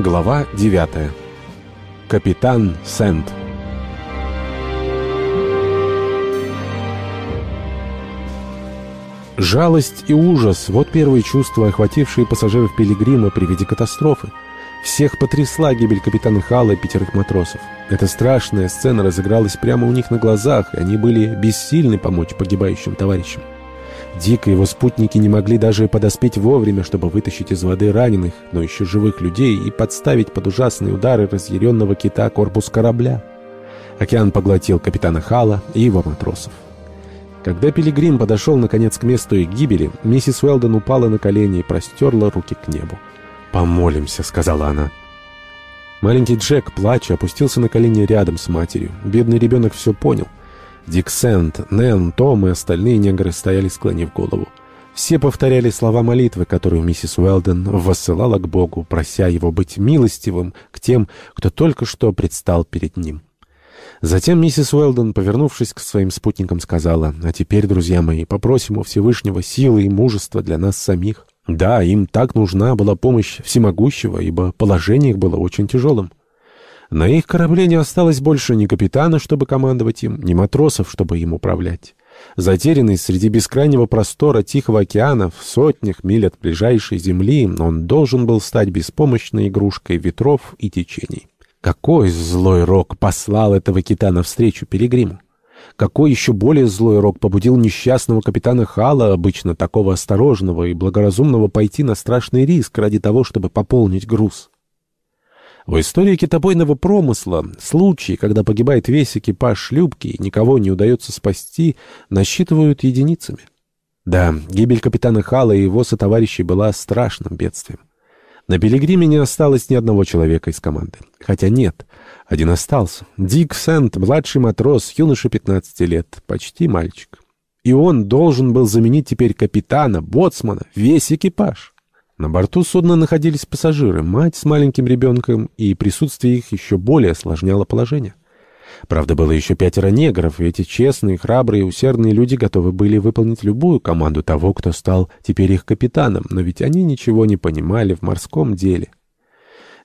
Глава 9. Капитан Сент. Жалость и ужас — вот первые чувства, охватившие пассажиров Пилигрима при виде катастрофы. Всех потрясла гибель капитана Хала и пятерых матросов. Эта страшная сцена разыгралась прямо у них на глазах, и они были бессильны помочь погибающим товарищам. Дик и его спутники не могли даже подоспеть вовремя, чтобы вытащить из воды раненых, но еще живых людей и подставить под ужасные удары разъяренного кита корпус корабля. Океан поглотил капитана Хала и его матросов. Когда Пилигрим подошел наконец к месту их гибели, миссис Уэлдон упала на колени и простерла руки к небу. «Помолимся», — сказала она. Маленький Джек, плача, опустился на колени рядом с матерью. Бедный ребенок все понял. Дик Сент, Нэн, Том и остальные негры стояли, склонив голову. Все повторяли слова молитвы, которую миссис Уэлден воссылала к Богу, прося его быть милостивым к тем, кто только что предстал перед ним. Затем миссис Уэлден, повернувшись к своим спутникам, сказала, «А теперь, друзья мои, попросим у Всевышнего силы и мужества для нас самих». Да, им так нужна была помощь всемогущего, ибо положение их было очень тяжелым. На их корабле не осталось больше ни капитана, чтобы командовать им, ни матросов, чтобы им управлять. Затерянный среди бескрайнего простора Тихого океана в сотнях миль от ближайшей земли, он должен был стать беспомощной игрушкой ветров и течений. Какой злой рок послал этого кита навстречу Пилигриму? Какой еще более злой рок побудил несчастного капитана Хала, обычно такого осторожного и благоразумного, пойти на страшный риск ради того, чтобы пополнить груз? В истории китобойного промысла случаи, когда погибает весь экипаж шлюпки и никого не удается спасти, насчитывают единицами. Да, гибель капитана Хала и его сотоварищей была страшным бедствием. На Пилигриме не осталось ни одного человека из команды. Хотя нет, один остался. Дик Сент, младший матрос, юноша 15 лет, почти мальчик. И он должен был заменить теперь капитана, боцмана, весь экипаж. На борту судна находились пассажиры, мать с маленьким ребенком, и присутствие их еще более осложняло положение. Правда, было еще пятеро негров, и эти честные, храбрые, усердные люди готовы были выполнить любую команду того, кто стал теперь их капитаном, но ведь они ничего не понимали в морском деле.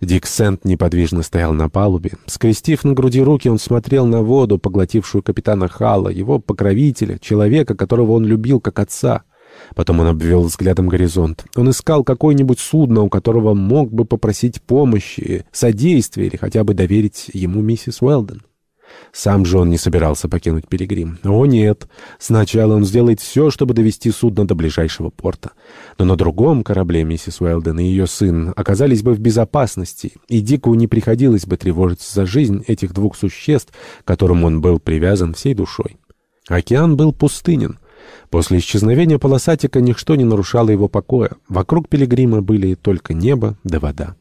Дик Сент неподвижно стоял на палубе. Скрестив на груди руки, он смотрел на воду, поглотившую капитана Хала, его покровителя, человека, которого он любил как отца. Потом он обвел взглядом горизонт. Он искал какое-нибудь судно, у которого мог бы попросить помощи, содействия или хотя бы доверить ему миссис Уэлден. Сам же он не собирался покинуть Пилигрим. О, нет. Сначала он сделает все, чтобы довести судно до ближайшего порта. Но на другом корабле миссис Уэлден и ее сын оказались бы в безопасности, и Дику не приходилось бы тревожиться за жизнь этих двух существ, к которым он был привязан всей душой. Океан был пустынен. После исчезновения полосатика ничто не нарушало его покоя. Вокруг пилигрима были только небо да вода.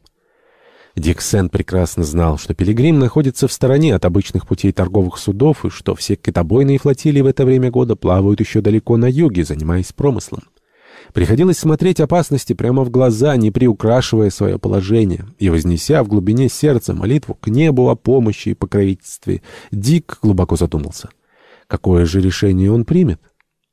Дик Сен прекрасно знал, что Пилигрим находится в стороне от обычных путей торговых судов и что все китобойные флотилии в это время года плавают еще далеко на юге, занимаясь промыслом. Приходилось смотреть опасности прямо в глаза, не приукрашивая свое положение, и вознеся в глубине сердца молитву к небу о помощи и покровительстве, Дик глубоко задумался. Какое же решение он примет?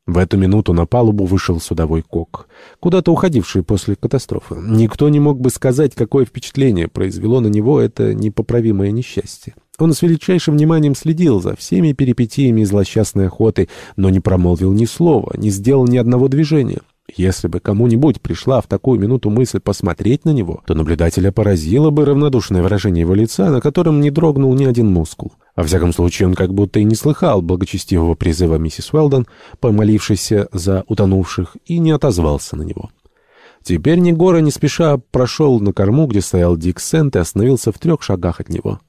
В эту минуту на палубу вышел судовой кок, куда-то уходивший после катастрофы. Никто не мог бы сказать, какое впечатление произвело на него это непоправимое несчастье. Он с величайшим вниманием следил за всеми перипетиями злосчастной охоты, но не промолвил ни слова, не сделал ни одного движения. Если бы кому-нибудь пришла в такую минуту мысль посмотреть на него, то наблюдателя поразило бы равнодушное выражение его лица, на котором не дрогнул ни один мускул. Во всяком случае, он как будто и не слыхал благочестивого призыва миссис Уэлдон, помолившейся за утонувших, и не отозвался на него. Теперь Негора не спеша прошел на корму, где стоял Дик Сент, и остановился в трех шагах от него.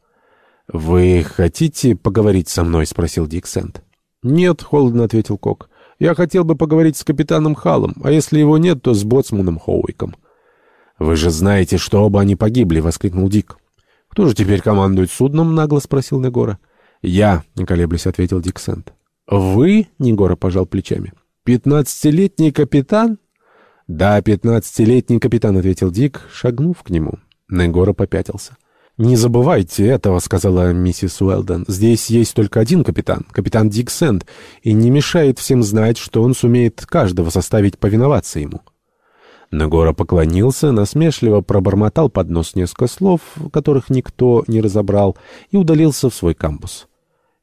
«Вы хотите поговорить со мной?» — спросил Дик Сент. «Нет», — холодно ответил Кок. «Я хотел бы поговорить с капитаном Халом, а если его нет, то с боцманом Хоуиком». «Вы же знаете, что оба они погибли!» — воскликнул Дик. «Кто же теперь командует судном?» — нагло спросил Негора. «Я», — не колеблясь, ответил Диксент. «Вы?» — Негора пожал плечами. «Пятнадцатилетний капитан?» «Да, пятнадцатилетний капитан», — ответил Дик, шагнув к нему. Негора попятился. «Не забывайте этого», — сказала миссис Уэлден. «Здесь есть только один капитан, капитан Дик Сэнд, и не мешает всем знать, что он сумеет каждого заставить повиноваться ему». Нагора поклонился, насмешливо пробормотал под нос несколько слов, которых никто не разобрал, и удалился в свой кампус.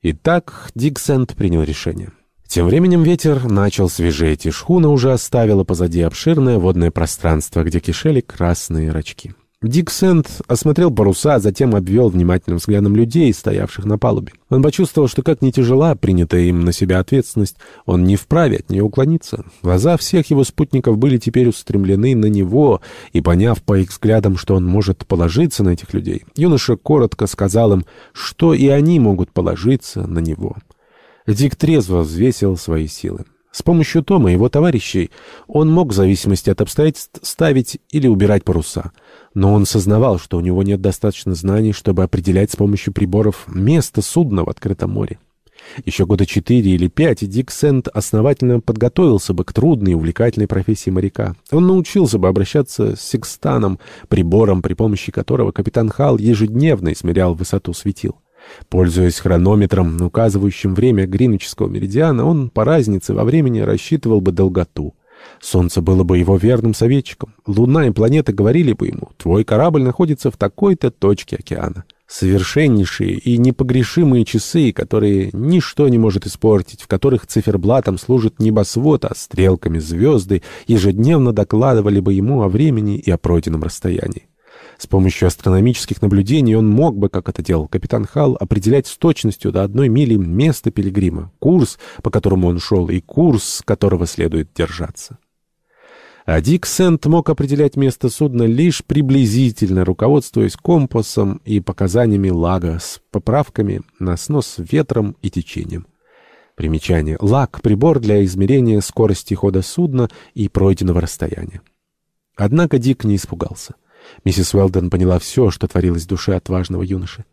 Итак, Диксент принял решение. Тем временем ветер начал свежеть, и шхуна уже оставила позади обширное водное пространство, где кишели красные рачки. Дик Сент осмотрел паруса, а затем обвел внимательным взглядом людей, стоявших на палубе. Он почувствовал, что как не тяжела принятая им на себя ответственность, он не вправе от нее уклониться. Глаза всех его спутников были теперь устремлены на него, и, поняв по их взглядам, что он может положиться на этих людей, юноша коротко сказал им, что и они могут положиться на него. Дик трезво взвесил свои силы. С помощью Тома и его товарищей он мог в зависимости от обстоятельств ставить или убирать паруса. Но он сознавал, что у него нет достаточно знаний, чтобы определять с помощью приборов место судна в открытом море. Еще года четыре или пять, и Дик Сент основательно подготовился бы к трудной и увлекательной профессии моряка. Он научился бы обращаться с секстаном, прибором, при помощи которого капитан Халл ежедневно измерял высоту светил. Пользуясь хронометром, указывающим время гринвичского меридиана, он по разнице во времени рассчитывал бы долготу. Солнце было бы его верным советчиком. Луна и планеты говорили бы ему, твой корабль находится в такой-то точке океана. Совершеннейшие и непогрешимые часы, которые ничто не может испортить, в которых циферблатом служит небосвод, а стрелками звезды, ежедневно докладывали бы ему о времени и о пройденном расстоянии. С помощью астрономических наблюдений он мог бы, как это делал капитан Халл, определять с точностью до одной мили место пилигрима, курс, по которому он шел, и курс, которого следует держаться. А Дик Сент мог определять место судна лишь приблизительно, руководствуясь компасом и показаниями лага с поправками на снос ветром и течением. Примечание. Лаг — прибор для измерения скорости хода судна и пройденного расстояния. Однако Дик не испугался. Миссис Уэлден поняла все, что творилось в душе отважного юноши.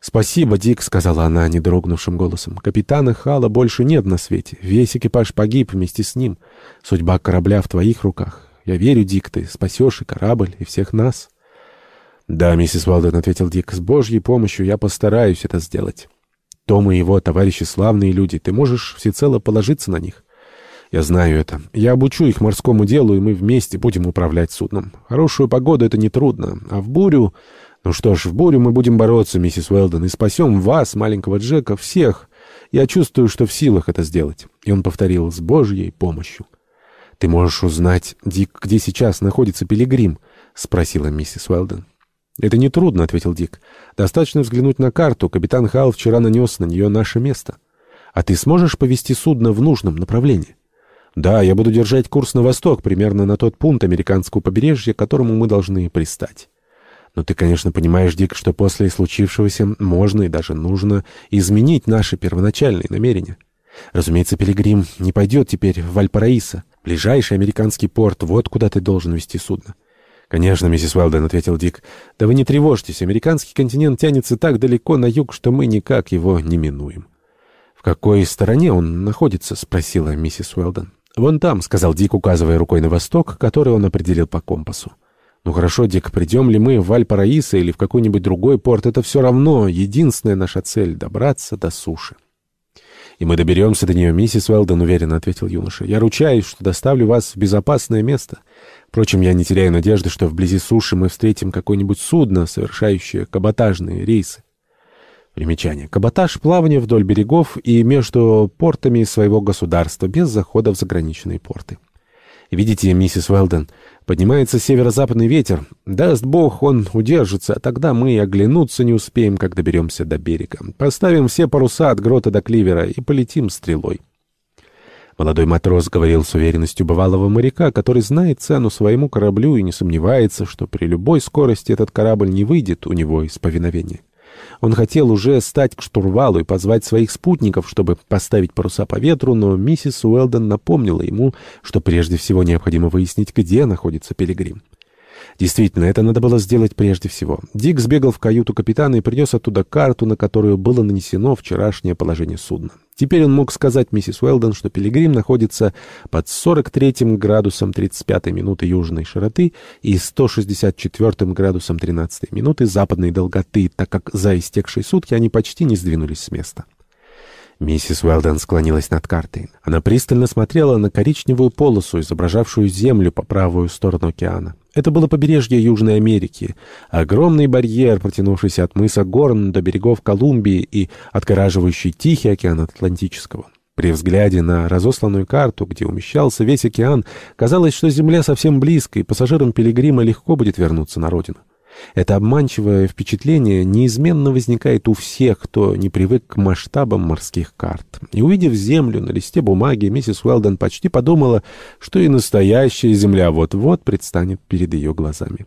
«Спасибо, Дик», — сказала она недрогнувшим голосом. «Капитана Хала больше нет на свете. Весь экипаж погиб вместе с ним. Судьба корабля в твоих руках. Я верю, Дик, ты спасешь и корабль, и всех нас». «Да, миссис Уэлден», — ответил Дик, — «с Божьей помощью я постараюсь это сделать. Том и его товарищи славные люди. Ты можешь всецело положиться на них». Я знаю это. Я обучу их морскому делу, и мы вместе будем управлять судном. Хорошую погоду — это нетрудно. А в бурю... Ну что ж, в бурю мы будем бороться, миссис Уэлдон, и спасем вас, маленького Джека, всех. Я чувствую, что в силах это сделать. И он повторил, с Божьей помощью. Ты можешь узнать, Дик, где сейчас находится Пилигрим? — спросила миссис Уэлдон. «Это нетрудно», — ответил Дик. «Достаточно взглянуть на карту. Капитан Халл вчера нанес на нее наше место. А ты сможешь повести судно в нужном направлении?» Да, я буду держать курс на восток, примерно на тот пункт американского побережья, к которому мы должны пристать. Но ты, конечно, понимаешь, Дик, что после случившегося можно и даже нужно изменить наши первоначальные намерения. Разумеется, Пилигрим не пойдет теперь в Вальпараисо. Ближайший американский порт, вот куда ты должен вести судно. «Конечно, миссис Уэлден», — ответил Дик. «Да вы не тревожьтесь, американский континент тянется так далеко на юг, что мы никак его не минуем». «В какой стороне он находится?» — спросила миссис Уэлден. «Вон там», — сказал Дик, указывая рукой на восток, который он определил по компасу. «Ну хорошо, Дик, придем ли мы в Вальпараисо или в какой-нибудь другой порт, это все равно единственная наша цель — добраться до суши». «И мы доберемся до нее, миссис Уэлдон», — уверенно ответил юноша. «Я ручаюсь, что доставлю вас в безопасное место. Впрочем, я не теряю надежды, что вблизи суши мы встретим какое-нибудь судно, совершающее каботажные рейсы. Примечание. Каботаж — плавание вдоль берегов и между портами своего государства, без захода в заграниченные порты. Видите, миссис Уэлден, поднимается северо-западный ветер. Даст бог, он удержится, а тогда мы и оглянуться не успеем, как доберемся до берега. Поставим все паруса от грота до кливера и полетим стрелой. Молодой матрос говорил с уверенностью бывалого моряка, который знает цену своему кораблю и не сомневается, что при любой скорости этот корабль не выйдет у него из повиновения. Он хотел уже стать к штурвалу и позвать своих спутников, чтобы поставить паруса по ветру, но миссис Уэлдон напомнила ему, что прежде всего необходимо выяснить, где находится Пилигрим. Действительно, это надо было сделать прежде всего. Дик сбегал в каюту капитана и принес оттуда карту, на которую было нанесено вчерашнее положение судна. Теперь он мог сказать миссис Уэлдон, что Пилигрим находится под 43 градусом 35 минуты южной широты и 164 градусом 13 минуты западной долготы, так как за истекшие сутки они почти не сдвинулись с места. Миссис Уэлден склонилась над картой. Она пристально смотрела на коричневую полосу, изображавшую землю по правую сторону океана. Это было побережье Южной Америки, огромный барьер, протянувшийся от мыса Горн до берегов Колумбии и отгораживающий Тихий океан от Атлантического. При взгляде на разосланную карту, где умещался весь океан, казалось, что Земля совсем близко, и пассажирам Пилигрима легко будет вернуться на родину. Это обманчивое впечатление неизменно возникает у всех, кто не привык к масштабам морских карт. И увидев землю на листе бумаги, миссис Уэлден почти подумала, что и настоящая земля вот-вот предстанет перед ее глазами.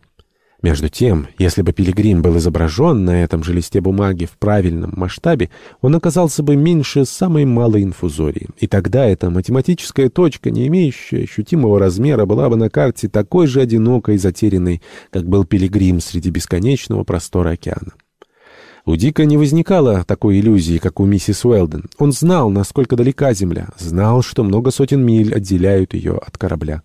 Между тем, если бы пилигрим был изображен на этом же листе бумаги в правильном масштабе, он оказался бы меньше самой малой инфузории. И тогда эта математическая точка, не имеющая ощутимого размера, была бы на карте такой же одинокой и затерянной, как был пилигрим среди бесконечного простора океана. У Дика не возникало такой иллюзии, как у миссис Уэлден. Он знал, насколько далека Земля, знал, что много сотен миль отделяют ее от корабля.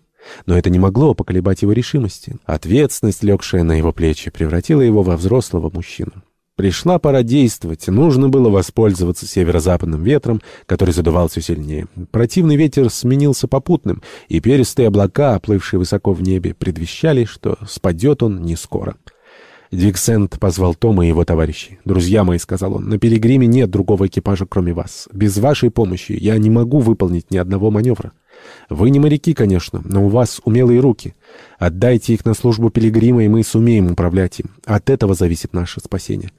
Но это не могло поколебать его решимости. Ответственность, легшая на его плечи, превратила его во взрослого мужчину. Пришла пора действовать. Нужно было воспользоваться северо-западным ветром, который задувал все сильнее. Противный ветер сменился попутным, и перистые облака, оплывшие высоко в небе, предвещали, что спадет он не скоро. Диксент позвал Тома и его товарищей. «Друзья мои», — сказал он, — «на Пилигриме нет другого экипажа, кроме вас. Без вашей помощи я не могу выполнить ни одного маневра. Вы не моряки, конечно, но у вас умелые руки. Отдайте их на службу Пилигрима, и мы сумеем управлять им. От этого зависит наше спасение».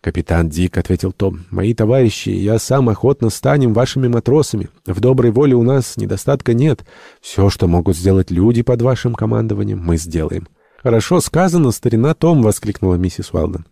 «Капитан Дик», — ответил Том, — «мои товарищи, я сам охотно станем вашими матросами. В доброй воле у нас недостатка нет. Все, что могут сделать люди под вашим командованием, мы сделаем». «Хорошо сказано, старина Том!» — воскликнула миссис Уэлден.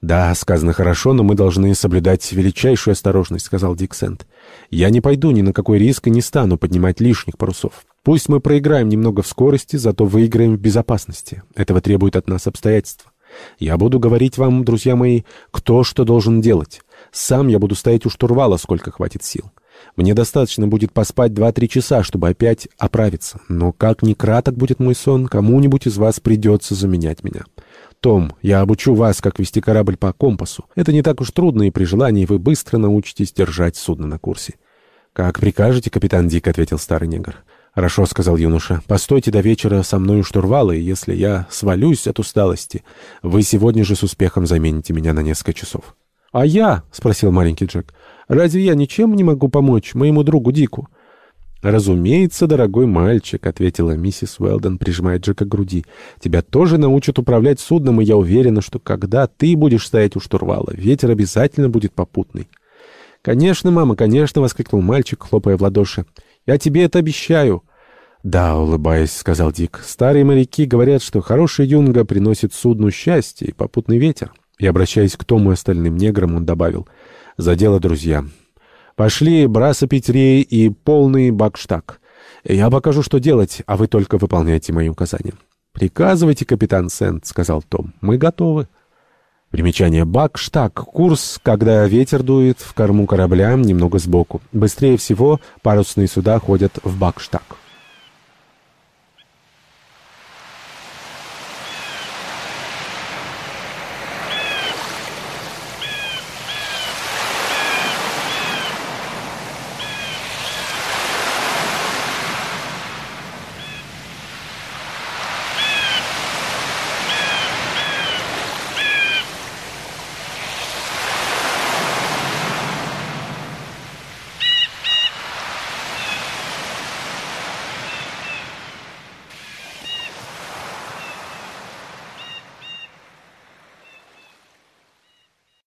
«Да, сказано хорошо, но мы должны соблюдать величайшую осторожность», — сказал Дик Сент. «Я не пойду ни на какой риск и не стану поднимать лишних парусов. Пусть мы проиграем немного в скорости, зато выиграем в безопасности. Этого требует от нас обстоятельства. Я буду говорить вам, друзья мои, кто что должен делать. Сам я буду стоять у штурвала, сколько хватит сил. Мне достаточно будет поспать два-три часа, чтобы опять оправиться. Но как ни краток будет мой сон, кому-нибудь из вас придется заменять меня. Том, я обучу вас, как вести корабль по компасу. Это не так уж трудно, и при желании вы быстро научитесь держать судно на курсе. «Как прикажете, капитан Дик», — ответил старый негр. «Хорошо», — сказал юноша. «Постойте до вечера со мной у штурвала, и если я свалюсь от усталости, вы сегодня же с успехом замените меня на несколько часов». «А я?» — спросил маленький Джек. «Разве я ничем не могу помочь моему другу Дику?» «Разумеется, дорогой мальчик», — ответила миссис Уэлден, прижимая Джека к груди. «Тебя тоже научат управлять судном, и я уверена, что когда ты будешь стоять у штурвала, ветер обязательно будет попутный». «Конечно, мама, конечно», — воскликнул мальчик, хлопая в ладоши. «Я тебе это обещаю». «Да», — улыбаясь, — сказал Дик. «Старые моряки говорят, что хороший юнга приносит судну счастье и попутный ветер». И, обращаясь к Тому и остальным неграм, он добавил, «За дело, друзья. Пошли браса Петрей и полный бакштаг. Я покажу, что делать, а вы только выполняйте мои указания». «Приказывайте, капитан Сент», — сказал Том. «Мы готовы». Примечание «бакштаг» — курс, когда ветер дует в корму корабля немного сбоку. Быстрее всего парусные суда ходят в бакштаг.